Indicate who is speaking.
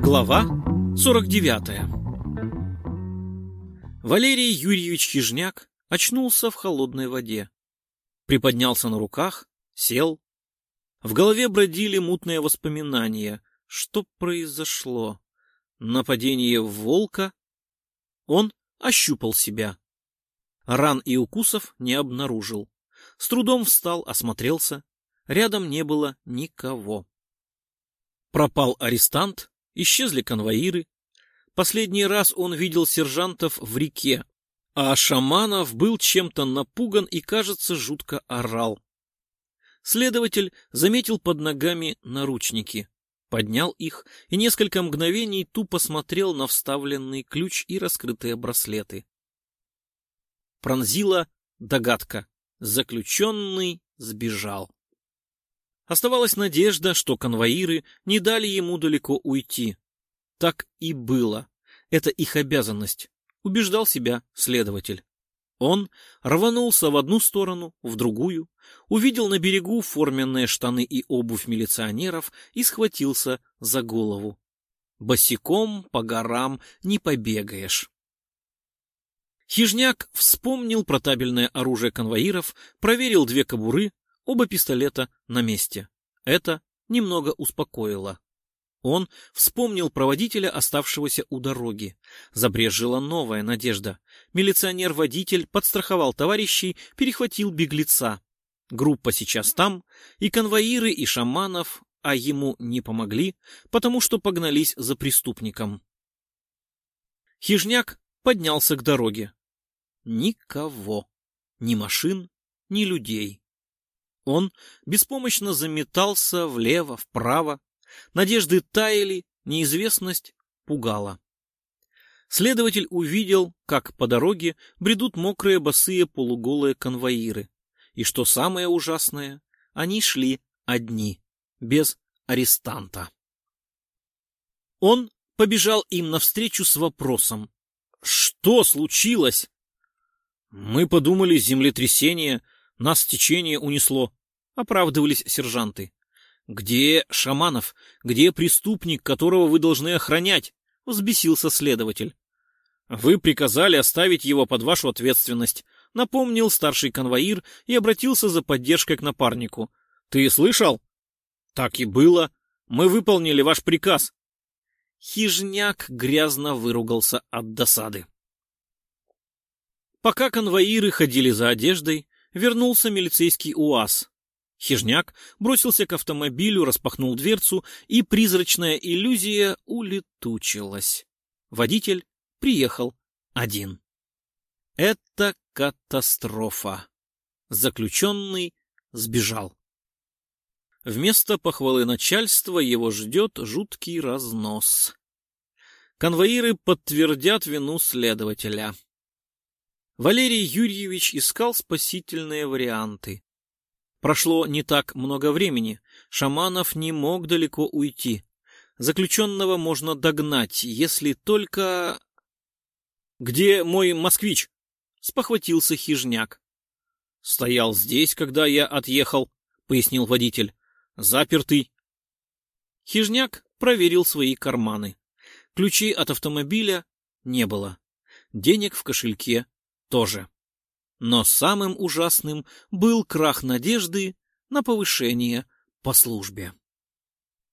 Speaker 1: Глава 49 Валерий Юрьевич Хижняк очнулся в холодной воде. Приподнялся на руках, сел. В голове бродили мутные воспоминания. Что произошло? Нападение волка? Он ощупал себя. Ран и укусов не обнаружил. С трудом встал, осмотрелся. Рядом не было никого. Пропал арестант, исчезли конвоиры. Последний раз он видел сержантов в реке, а Шаманов был чем-то напуган и, кажется, жутко орал. Следователь заметил под ногами наручники, поднял их и несколько мгновений тупо смотрел на вставленный ключ и раскрытые браслеты. Пронзила догадка. Заключенный сбежал. Оставалась надежда, что конвоиры не дали ему далеко уйти. Так и было. Это их обязанность, убеждал себя следователь. Он рванулся в одну сторону, в другую, увидел на берегу форменные штаны и обувь милиционеров и схватился за голову. Босиком по горам не побегаешь. Хижняк вспомнил про табельное оружие конвоиров, проверил две кобуры, Оба пистолета на месте. Это немного успокоило. Он вспомнил проводителя, оставшегося у дороги. Забрежила новая надежда. Милиционер-водитель подстраховал товарищей, перехватил беглеца. Группа сейчас там, и конвоиры, и шаманов, а ему не помогли, потому что погнались за преступником. Хижняк поднялся к дороге. Никого. Ни машин, ни людей. Он беспомощно заметался влево, вправо. Надежды таяли, неизвестность пугала. Следователь увидел, как по дороге бредут мокрые босые полуголые конвоиры. И что самое ужасное, они шли одни, без арестанта. Он побежал им навстречу с вопросом. «Что случилось?» «Мы подумали, землетрясение, нас течение унесло», оправдывались сержанты. «Где Шаманов? Где преступник, которого вы должны охранять?» — взбесился следователь. «Вы приказали оставить его под вашу ответственность», — напомнил старший конвоир и обратился за поддержкой к напарнику. «Ты слышал?» «Так и было. Мы выполнили ваш приказ». Хижняк грязно выругался от досады. Пока конвоиры ходили за одеждой, вернулся милицейский УАЗ. Хижняк бросился к автомобилю, распахнул дверцу, и призрачная иллюзия улетучилась. Водитель приехал один. Это катастрофа. Заключенный сбежал. Вместо похвалы начальства его ждет жуткий разнос. Конвоиры подтвердят вину следователя. Валерий Юрьевич искал спасительные варианты. Прошло не так много времени. Шаманов не мог далеко уйти. Заключенного можно догнать, если только... «Где мой москвич?» — спохватился хижняк. «Стоял здесь, когда я отъехал», — пояснил водитель. «Запертый». Хижняк проверил свои карманы. Ключей от автомобиля не было. Денег в кошельке тоже. Но самым ужасным был крах надежды на повышение по службе.